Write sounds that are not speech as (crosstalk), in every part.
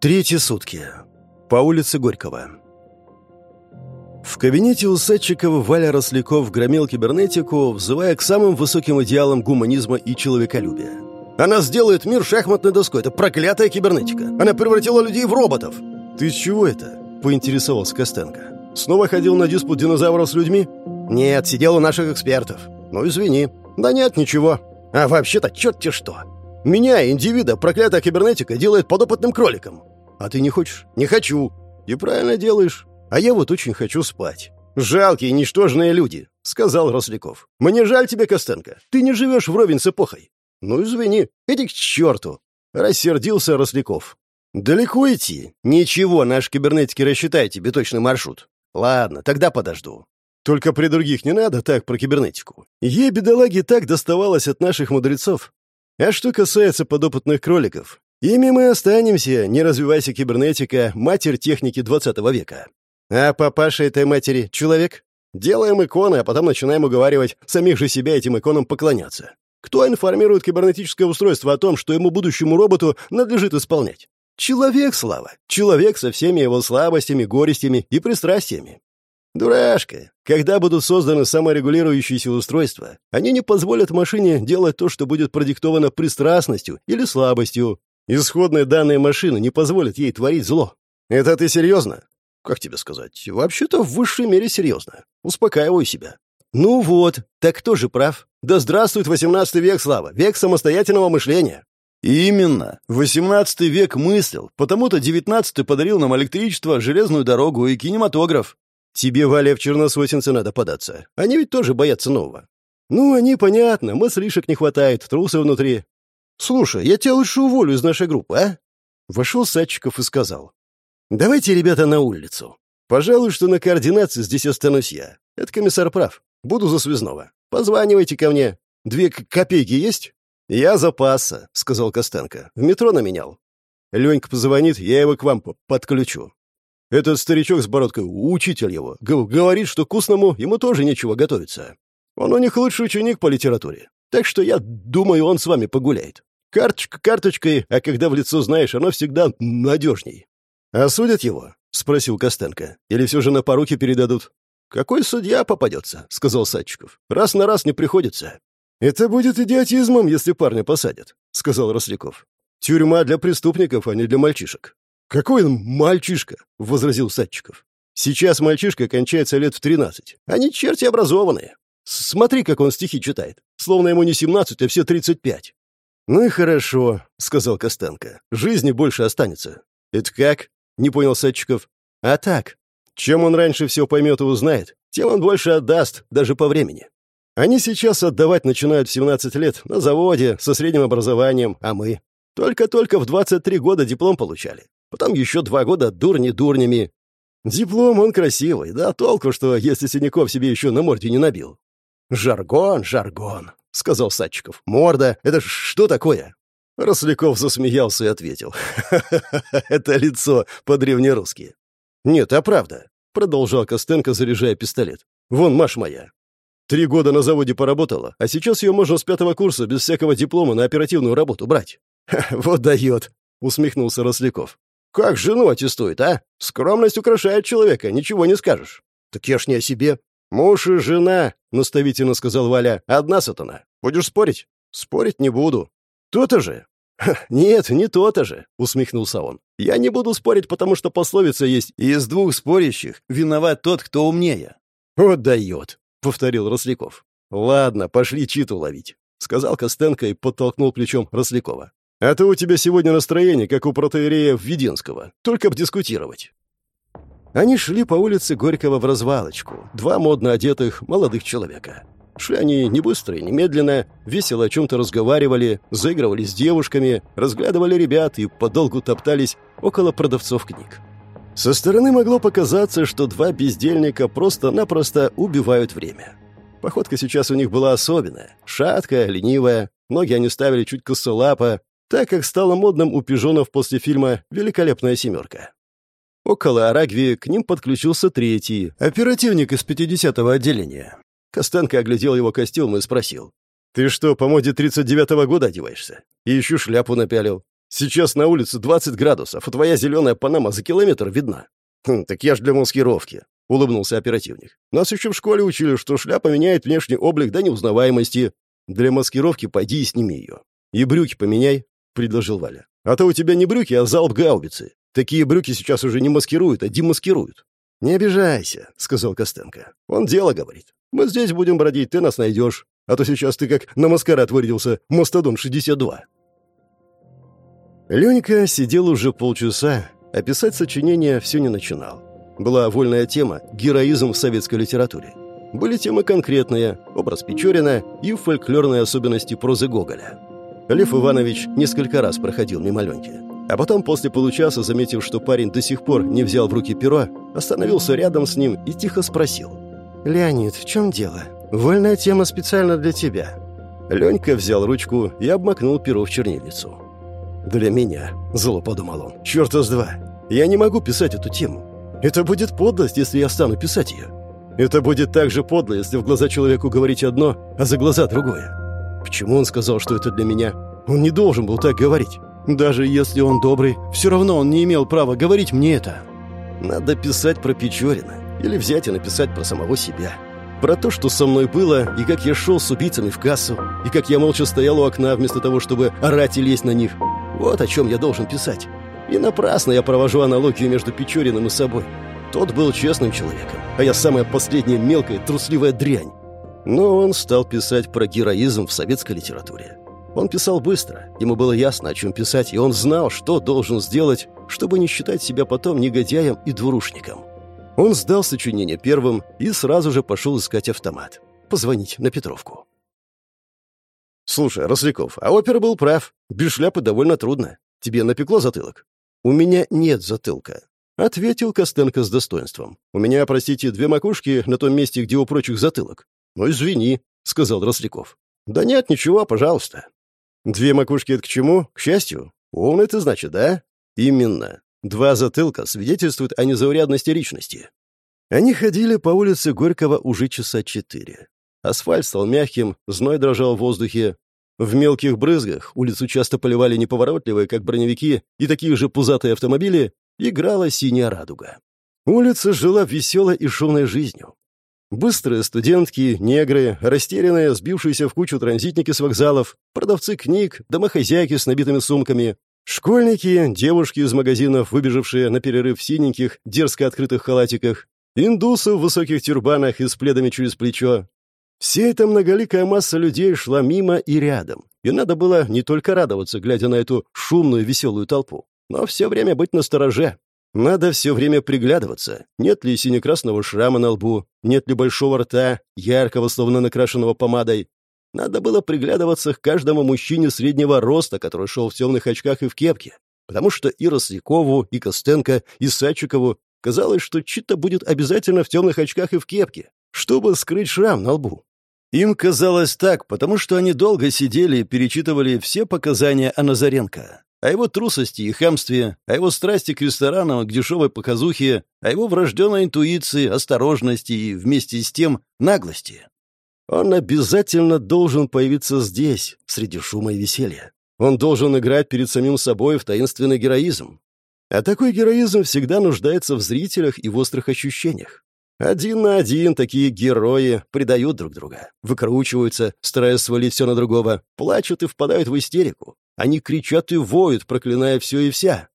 Третьи сутки. По улице Горького. В кабинете у Садчикова Валя Росляков громил кибернетику, взывая к самым высоким идеалам гуманизма и человеколюбия. «Она сделает мир шахматной доской. Это проклятая кибернетика. Она превратила людей в роботов». «Ты чего это?» — поинтересовался Костенко. «Снова ходил на диспут динозавров с людьми?» «Нет, сидел у наших экспертов». «Ну, извини». «Да нет, ничего. А вообще-то черт-те что. Меня, индивида, проклятая кибернетика делает подопытным кроликом. А ты не хочешь? Не хочу. И правильно делаешь. А я вот очень хочу спать. Жалкие, ничтожные люди, сказал Росляков. Мне жаль тебя, Костенко. Ты не живешь вровень с эпохой. Ну, извини. Иди к черту. Рассердился Росляков. Далеко идти? Ничего, наш кибернетики рассчитает тебе точный маршрут. Ладно, тогда подожду. Только при других не надо так про кибернетику. Ей, бедолаге, так доставалось от наших мудрецов. А что касается подопытных кроликов, ими мы останемся, не развивайся кибернетика, матерь техники 20 века. А папаша этой матери — человек? Делаем иконы, а потом начинаем уговаривать самих же себя этим иконам поклоняться. Кто информирует кибернетическое устройство о том, что ему будущему роботу надлежит исполнять? Человек, Слава. Человек со всеми его слабостями, горестями и пристрастиями. Дурашка. Когда будут созданы саморегулирующиеся устройства, они не позволят машине делать то, что будет продиктовано пристрастностью или слабостью. Исходные данные машины не позволят ей творить зло. Это ты серьезно? Как тебе сказать? Вообще-то в высшей мере серьезно. Успокаиваю себя. Ну вот, так кто же прав? Да здравствует 18 век, Слава, век самостоятельного мышления. Именно. 18 век мыслил, потому-то 19 подарил нам электричество, железную дорогу и кинематограф. Тебе, Валя, в черносотенцы надо податься. Они ведь тоже боятся нового. Ну, они, понятно, мыслишек не хватает, трусы внутри. Слушай, я тебя лучше уволю из нашей группы, а? Вошел Садчиков и сказал. Давайте, ребята, на улицу. Пожалуй, что на координации здесь останусь я. Это комиссар прав. Буду за связного. Позванивайте ко мне. Две копейки есть? Я запаса, сказал Костенко. В метро наменял. Ленька позвонит, я его к вам подключу. Этот старичок с бородкой, учитель его, говорит, что к устному ему тоже нечего готовиться. Он у них лучший ученик по литературе. Так что я думаю, он с вами погуляет. Карточка карточкой, а когда в лицо знаешь, оно всегда надежней. «Осудят его?» — спросил Костенко. «Или все же на поруки передадут?» «Какой судья попадется?» — сказал Садчиков. «Раз на раз не приходится». «Это будет идиотизмом, если парня посадят», — сказал Росляков. «Тюрьма для преступников, а не для мальчишек. «Какой он мальчишка?» — возразил Садчиков. «Сейчас мальчишка кончается лет в тринадцать. Они черти образованные. Смотри, как он стихи читает. Словно ему не семнадцать, а все тридцать пять». «Ну и хорошо», — сказал Костенко. «Жизни больше останется». «Это как?» — не понял Садчиков. «А так. Чем он раньше все поймет и узнает, тем он больше отдаст, даже по времени. Они сейчас отдавать начинают в 17 лет, на заводе, со средним образованием, а мы только-только в 23 года диплом получали. Потом еще два года дурни дурнями. Диплом он красивый, да толку, что если синяков себе еще на морде не набил. «Жаргон, жаргон», — сказал Садчиков. «Морда, это что такое?» Росляков засмеялся и ответил. «Ха-ха-ха, (laughs) это лицо по-древнерусски». «Нет, а правда», — продолжал Костенко, заряжая пистолет. «Вон Маш моя. Три года на заводе поработала, а сейчас ее можно с пятого курса без всякого диплома на оперативную работу брать». (laughs) «Вот дает», — усмехнулся Росляков. Как жену аттестует, а? Скромность украшает человека, ничего не скажешь. Так я ж не о себе. Муж и жена, наставительно сказал Валя. Одна сатана. Будешь спорить? Спорить не буду. То-то же. «Нет, не то-то же», — усмехнулся он. «Я не буду спорить, потому что пословица есть «из двух спорящих виноват тот, кто умнее». «Вот дает», — повторил Росляков. «Ладно, пошли читу ловить», — сказал Костенко и подтолкнул плечом Рослякова. А то у тебя сегодня настроение, как у протеерея Введенского. Только б дискутировать». Они шли по улице Горького в развалочку. Два модно одетых молодых человека. Шли они не быстро и не медленно, весело о чем-то разговаривали, заигрывали с девушками, разглядывали ребят и подолгу топтались около продавцов книг. Со стороны могло показаться, что два бездельника просто-напросто убивают время. Походка сейчас у них была особенная, шаткая, ленивая, ноги они ставили чуть косолапо, так как стало модным у пижонов после фильма «Великолепная семерка». Около Арагви к ним подключился третий, оперативник из 50-го отделения. Костенко оглядел его костюм и спросил. «Ты что, по моде 39-го года одеваешься? И еще шляпу напялил. Сейчас на улице 20 градусов, а твоя зеленая панама за километр видна. Хм, так я ж для маскировки, улыбнулся оперативник. Нас еще в школе учили, что шляпа меняет внешний облик до неузнаваемости. Для маскировки пойди и сними ее. И брюки поменяй, предложил Валя. А то у тебя не брюки, а залп гаубицы. Такие брюки сейчас уже не маскируют, а демаскируют. «Не обижайся», — сказал Костенко. «Он дело говорит. Мы здесь будем бродить, ты нас найдешь. А то сейчас ты как на маскарад вырядился, Мастодон-62». Ленька сидел уже полчаса, а писать сочинение все не начинал. Была вольная тема «Героизм в советской литературе». Были темы конкретные – образ Печорина и фольклорные особенности прозы Гоголя. Лев Иванович несколько раз проходил мимо Леньки. А потом, после получаса, заметив, что парень до сих пор не взял в руки перо, остановился рядом с ним и тихо спросил. «Леонид, в чем дело? Вольная тема специально для тебя». Ленька взял ручку и обмакнул перо в чернильницу. «Для меня», — зло подумал он, — «черта с два. Я не могу писать эту тему. Это будет подлость, если я стану писать ее. Это будет так же подло, если в глаза человеку говорить одно, а за глаза другое. Почему он сказал, что это для меня? Он не должен был так говорить. Даже если он добрый, все равно он не имел права говорить мне это. Надо писать про Печорина. Или взять и написать про самого себя. Про то, что со мной было, и как я шел с убийцами в кассу, и как я молча стоял у окна вместо того, чтобы орать и лезть на них. Вот о чем я должен писать. И напрасно я провожу аналогию между Печориным и собой. Тот был честным человеком, а я самая последняя мелкая, трусливая дрянь. Но он стал писать про героизм в советской литературе. Он писал быстро, ему было ясно, о чем писать, и он знал, что должен сделать, чтобы не считать себя потом негодяем и двурушником. Он сдал сочинение первым и сразу же пошел искать автомат. Позвонить на Петровку. «Слушай, Росляков, а опер был прав. Без шляпы довольно трудно. Тебе напекло затылок?» «У меня нет затылка», — ответил Костенко с достоинством. «У меня, простите, две макушки на том месте, где у прочих затылок». «Ну, извини», — сказал Росляков. «Да нет, ничего, пожалуйста». «Две макушки — это к чему? К счастью? Умный ты, значит, да?» «Именно. Два затылка свидетельствуют о незаурядности личности». Они ходили по улице Горького уже часа четыре. Асфальт стал мягким, зной дрожал в воздухе. В мелких брызгах улицу часто поливали неповоротливые, как броневики, и такие же пузатые автомобили, играла синяя радуга. Улица жила веселой и шумной жизнью. Быстрые студентки, негры, растерянные, сбившиеся в кучу транзитники с вокзалов, продавцы книг, домохозяйки с набитыми сумками, школьники, девушки из магазинов, выбежавшие на перерыв в синеньких, дерзко открытых халатиках, индусы в высоких тюрбанах и с пледами через плечо, Вся эта многоликая масса людей шла мимо и рядом, и надо было не только радоваться, глядя на эту шумную веселую толпу, но все время быть настороже. Надо все время приглядываться, нет ли сине-красного шрама на лбу, нет ли большого рта, яркого, словно накрашенного помадой. Надо было приглядываться к каждому мужчине среднего роста, который шел в темных очках и в кепке, потому что и Рослякову, и Костенко, и Садчикову казалось, что Чита будет обязательно в темных очках и в кепке, чтобы скрыть шрам на лбу. Им казалось так, потому что они долго сидели и перечитывали все показания о Назаренко. О его трусости и хамстве, о его страсти к ресторанам, к дешевой показухе, о его врожденной интуиции, осторожности и, вместе с тем, наглости. Он обязательно должен появиться здесь, среди шума и веселья. Он должен играть перед самим собой в таинственный героизм. А такой героизм всегда нуждается в зрителях и в острых ощущениях. Один на один такие герои предают друг друга, выкручиваются, стараясь свалить все на другого, плачут и впадают в истерику. Они кричат и воют, проклиная все и вся.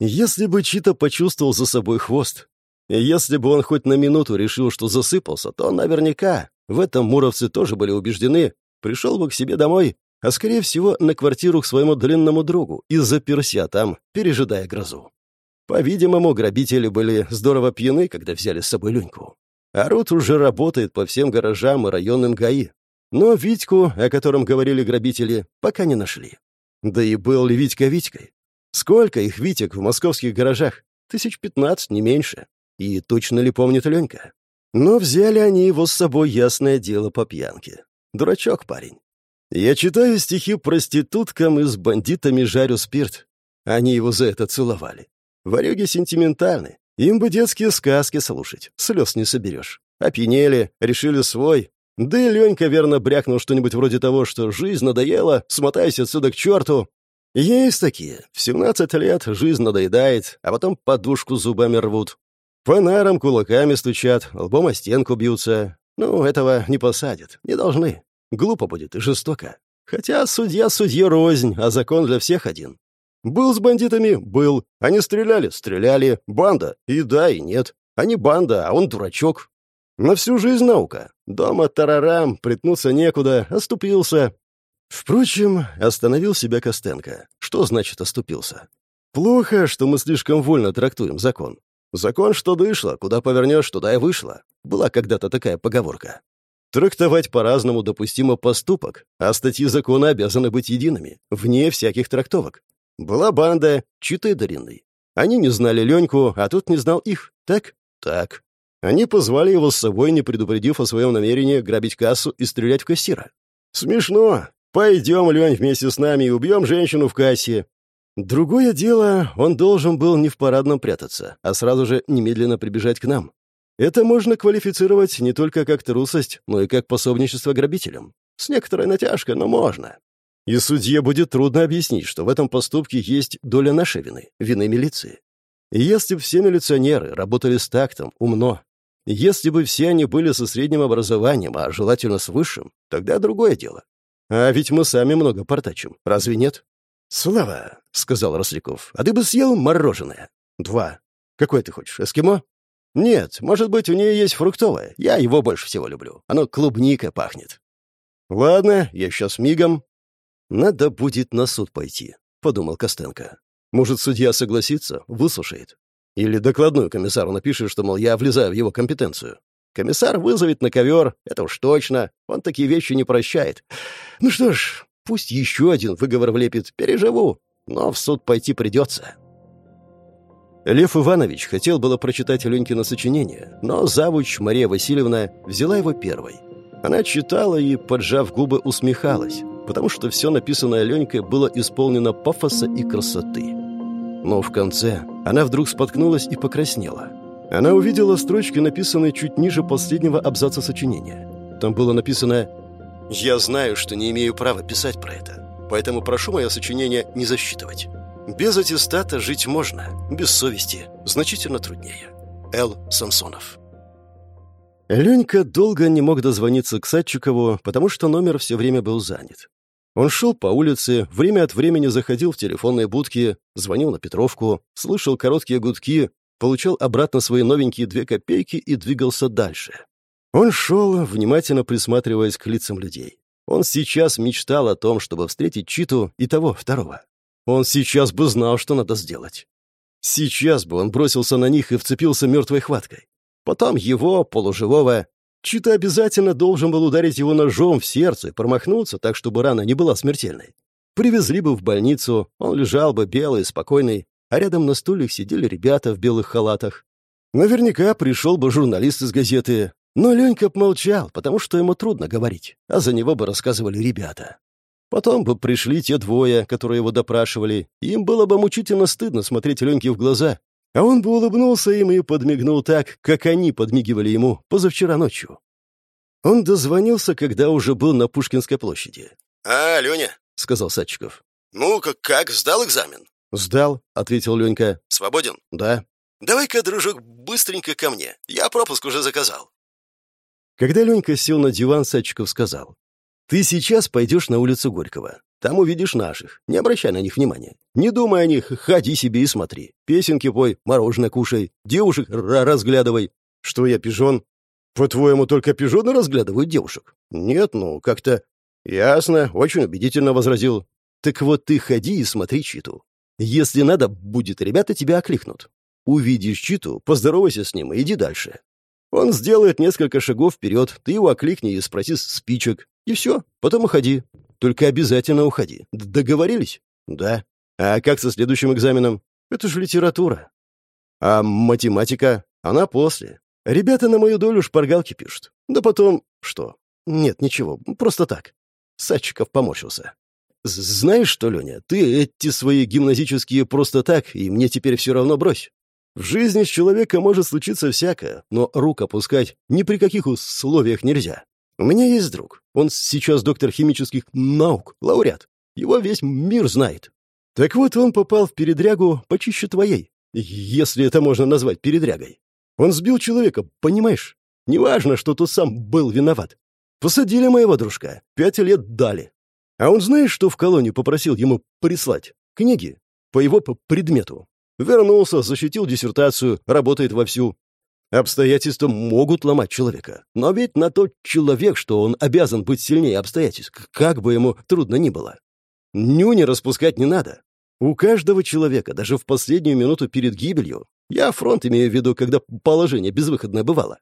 Если бы Чита почувствовал за собой хвост, если бы он хоть на минуту решил, что засыпался, то наверняка, в этом муровцы тоже были убеждены, пришел бы к себе домой, а скорее всего на квартиру к своему длинному другу и заперся там, пережидая грозу. По-видимому, грабители были здорово пьяны, когда взяли с собой Люньку. А Рут уже работает по всем гаражам и районным ГАИ. Но Витьку, о котором говорили грабители, пока не нашли. Да и был ли Витька Витькой? Сколько их Витек в московских гаражах? Тысяч пятнадцать, не меньше. И точно ли помнит Ленька? Но взяли они его с собой, ясное дело, по пьянке. Дурачок парень. Я читаю стихи проституткам и с бандитами жарю спирт. Они его за это целовали. Варюги сентиментальны. Им бы детские сказки слушать. Слез не соберешь. Опьянели, решили свой. Да и Ленька верно брякнул что-нибудь вроде того, что жизнь надоела, смотайся отсюда к черту. Есть такие. В 17 лет жизнь надоедает, а потом подушку зубами рвут. По кулаками стучат, лбом о стенку бьются. Ну, этого не посадят, не должны. Глупо будет и жестоко. Хотя судья судье рознь, а закон для всех один. Был с бандитами? Был. Они стреляли? Стреляли. Банда? И да, и нет. Они банда, а он дурачок. На всю жизнь наука. Дома тарарам, притнуться некуда, оступился. Впрочем, остановил себя Костенко. Что значит оступился? Плохо, что мы слишком вольно трактуем закон. Закон, что дышло, куда повернешь, туда и вышло. Была когда-то такая поговорка. Трактовать по-разному допустимо поступок, а статьи закона обязаны быть едиными, вне всяких трактовок. Была банда, читы Дариной. Они не знали Леньку, а тот не знал их. Так? Так. Они позвали его с собой, не предупредив о своем намерении грабить кассу и стрелять в кассира. Смешно. Пойдем, Лень, вместе с нами и убьем женщину в кассе. Другое дело, он должен был не в парадном прятаться, а сразу же немедленно прибежать к нам. Это можно квалифицировать не только как трусость, но и как пособничество грабителям. С некоторой натяжкой, но можно. И судье будет трудно объяснить, что в этом поступке есть доля нашей вины, вины милиции. если бы все милиционеры работали с тактом, умно, если бы все они были со средним образованием, а желательно с высшим, тогда другое дело. А ведь мы сами много портачим, разве нет? «Слава», — сказал Росляков, — «а ты бы съел мороженое?» «Два. Какое ты хочешь, эскимо?» «Нет, может быть, у нее есть фруктовое. Я его больше всего люблю. Оно клубника пахнет». «Ладно, я сейчас мигом». «Надо будет на суд пойти», — подумал Костенко. «Может, судья согласится, выслушает. Или докладную комиссару напишет, что, мол, я влезаю в его компетенцию. Комиссар вызовет на ковер, это уж точно. Он такие вещи не прощает. Ну что ж, пусть еще один выговор влепит, переживу. Но в суд пойти придется». Лев Иванович хотел было прочитать Ленькино сочинение, но завуч Мария Васильевна взяла его первой. Она читала и, поджав губы, усмехалась, потому что все написанное Ленькой было исполнено пафоса и красоты. Но в конце она вдруг споткнулась и покраснела. Она увидела строчки, написанные чуть ниже последнего абзаца сочинения. Там было написано «Я знаю, что не имею права писать про это, поэтому прошу мое сочинение не засчитывать». Без аттестата жить можно, без совести значительно труднее. Л. Самсонов. Ленька долго не мог дозвониться к Садчикову, потому что номер все время был занят. Он шел по улице, время от времени заходил в телефонные будки, звонил на Петровку, слышал короткие гудки, получал обратно свои новенькие две копейки и двигался дальше. Он шел, внимательно присматриваясь к лицам людей. Он сейчас мечтал о том, чтобы встретить Читу и того второго. Он сейчас бы знал, что надо сделать. Сейчас бы он бросился на них и вцепился мертвой хваткой. Потом его, полуживого, Чита обязательно должен был ударить его ножом в сердце и промахнуться так, чтобы рана не была смертельной. Привезли бы в больницу, он лежал бы белый, спокойный, а рядом на стульях сидели ребята в белых халатах. Наверняка пришел бы журналист из газеты, но Ленька молчал, потому что ему трудно говорить, а за него бы рассказывали ребята. Потом бы пришли те двое, которые его допрашивали, и им было бы мучительно стыдно смотреть Леньке в глаза. А он бы улыбнулся им и подмигнул так, как они подмигивали ему позавчера ночью. Он дозвонился, когда уже был на Пушкинской площади. «А, Леня», — сказал Садчиков. «Ну, как, как, сдал экзамен?» «Сдал», — ответил Ленька. «Свободен?» «Да». «Давай-ка, дружок, быстренько ко мне. Я пропуск уже заказал». Когда Ленька сел на диван, Садчиков сказал. Ты сейчас пойдешь на улицу Горького. Там увидишь наших. Не обращай на них внимания. Не думай о них, ходи себе и смотри. Песенки пой, мороженое кушай, девушек разглядывай. Что я пижон? По-твоему, только пижоны разглядывают девушек? Нет, ну, как-то... Ясно, очень убедительно возразил. Так вот ты ходи и смотри Читу. Если надо будет, ребята тебя окликнут. Увидишь Читу, поздоровайся с ним и иди дальше. Он сделает несколько шагов вперед, ты его окликни и спроси спичек. И все, потом уходи. Только обязательно уходи. Д Договорились? Да. А как со следующим экзаменом? Это же литература. А математика? Она после. Ребята на мою долю шпаргалки пишут. Да потом... Что? Нет, ничего, просто так. Садчиков поморщился. «Знаешь что, Леня, ты эти свои гимназические просто так, и мне теперь все равно брось. В жизни с человека может случиться всякое, но рук опускать ни при каких условиях нельзя. У меня есть друг. Он сейчас доктор химических наук, лауреат. Его весь мир знает. Так вот, он попал в передрягу почище твоей, если это можно назвать передрягой. Он сбил человека, понимаешь? Неважно, что тот сам был виноват. Посадили моего дружка, пять лет дали. А он знаешь, что в колонию попросил ему прислать? Книги. По его предмету. Вернулся, защитил диссертацию, работает вовсю. Обстоятельства могут ломать человека. Но ведь на тот человек, что он обязан быть сильнее обстоятельств, как бы ему трудно ни было. Нюни распускать не надо. У каждого человека, даже в последнюю минуту перед гибелью, я фронт имею в виду, когда положение безвыходное бывало,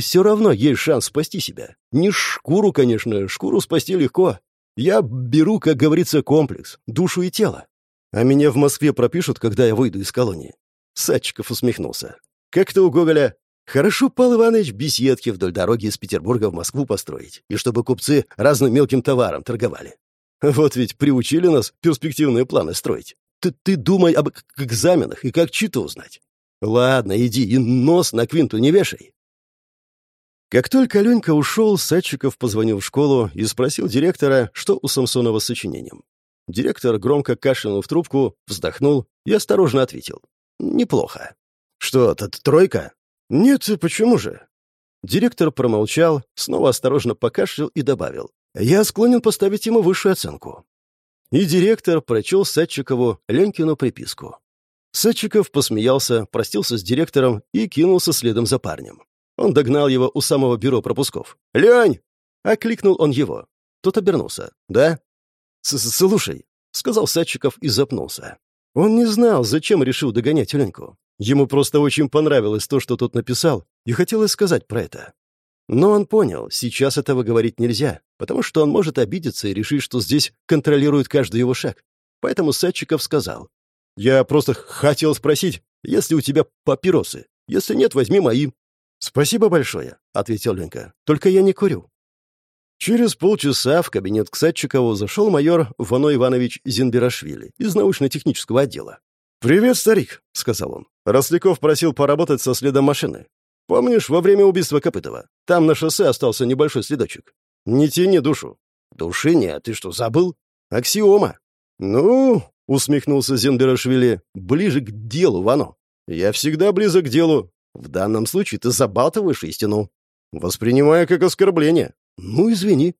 все равно есть шанс спасти себя. Не шкуру, конечно, шкуру спасти легко. Я беру, как говорится, комплекс, душу и тело. А меня в Москве пропишут, когда я выйду из колонии. Садчиков усмехнулся. Как-то у Гоголя Хорошо, Павел Иванович, беседки вдоль дороги из Петербурга в Москву построить, и чтобы купцы разным мелким товаром торговали. Вот ведь приучили нас перспективные планы строить. Ты, ты думай об экзаменах и как читу узнать. Ладно, иди и нос на квинту не вешай. Как только Ленька ушел, Садчиков позвонил в школу и спросил директора, что у Самсонова с сочинением. Директор громко кашлянул в трубку, вздохнул и осторожно ответил. «Неплохо». «Что, тут тройка?» «Нет, почему же?» Директор промолчал, снова осторожно покашлял и добавил. «Я склонен поставить ему высшую оценку». И директор прочел Садчикову Ленькину приписку. Садчиков посмеялся, простился с директором и кинулся следом за парнем. Он догнал его у самого бюро пропусков. «Лень!» — окликнул он его. Тот обернулся. «Да?» «Слушай», — сказал Садчиков и запнулся. Он не знал, зачем решил догонять Леньку. Ему просто очень понравилось то, что тот написал, и хотелось сказать про это. Но он понял, сейчас этого говорить нельзя, потому что он может обидеться и решить, что здесь контролирует каждый его шаг. Поэтому Садчиков сказал. «Я просто хотел спросить, есть ли у тебя папиросы? Если нет, возьми мои». «Спасибо большое», — ответил Ленька. «Только я не курю». Через полчаса в кабинет к Садчикову зашел майор Вано Иванович Зинбирашвили из научно-технического отдела. «Привет, старик», — сказал он. Росляков просил поработать со следом машины. «Помнишь, во время убийства Копытова? Там на шоссе остался небольшой следочек. Не тяни душу». «Души нет, ты что, забыл?» «Аксиома». «Ну», — усмехнулся Зинбирашвили, — «ближе к делу, Вано». «Я всегда близок к делу. В данном случае ты забалтываешь истину. Воспринимая как оскорбление. Ну, извини.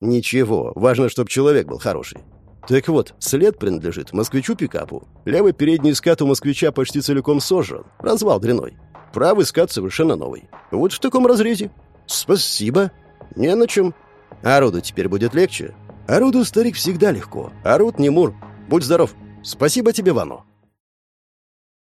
Ничего, важно, чтобы человек был хороший. Так вот, след принадлежит москвичу-пикапу. Левый передний скат у москвича почти целиком сожжен, развал дряной. Правый скат совершенно новый. Вот в таком разрезе. Спасибо. Не на чем. Ороду теперь будет легче. Ороду, старик, всегда легко. Орут не мур. Будь здоров. Спасибо тебе, Вано.